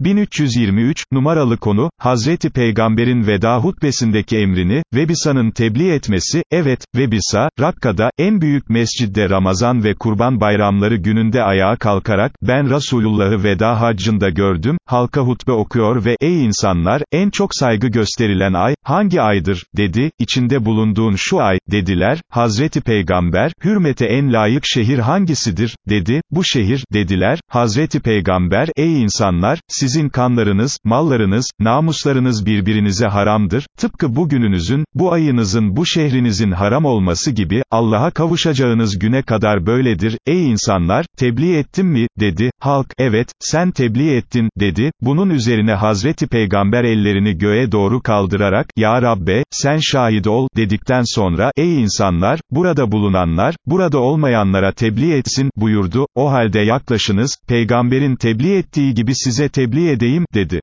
1323, numaralı konu, Hazreti Peygamber'in veda hutbesindeki emrini, Vebisa'nın tebliğ etmesi, evet, Vebisa, Rakka'da, en büyük mescidde Ramazan ve Kurban bayramları gününde ayağa kalkarak, ben Resulullah'ı veda haccında gördüm, halka hutbe okuyor ve, ey insanlar, en çok saygı gösterilen ay, hangi aydır, dedi, içinde bulunduğun şu ay, dediler, Hazreti Peygamber, hürmete en layık şehir hangisidir, dedi, bu şehir, dediler, Hazreti Peygamber, ey insanlar, sizin kanlarınız, mallarınız, namuslarınız birbirinize haramdır, tıpkı bugününüzün, bu ayınızın bu şehrinizin haram olması gibi, Allah'a kavuşacağınız güne kadar böyledir, ey insanlar, tebliğ ettim mi, dedi, halk, evet, sen tebliğ ettin, dedi, bunun üzerine Hazreti Peygamber ellerini göğe doğru kaldırarak, Ya Rabbe, sen şahit ol, dedikten sonra, ey insanlar, burada bulunanlar, burada olmayanlara tebliğ etsin, buyurdu, o halde yaklaşınız, peygamberin tebliğ ettiği gibi size tebliğ edeyim, dedi.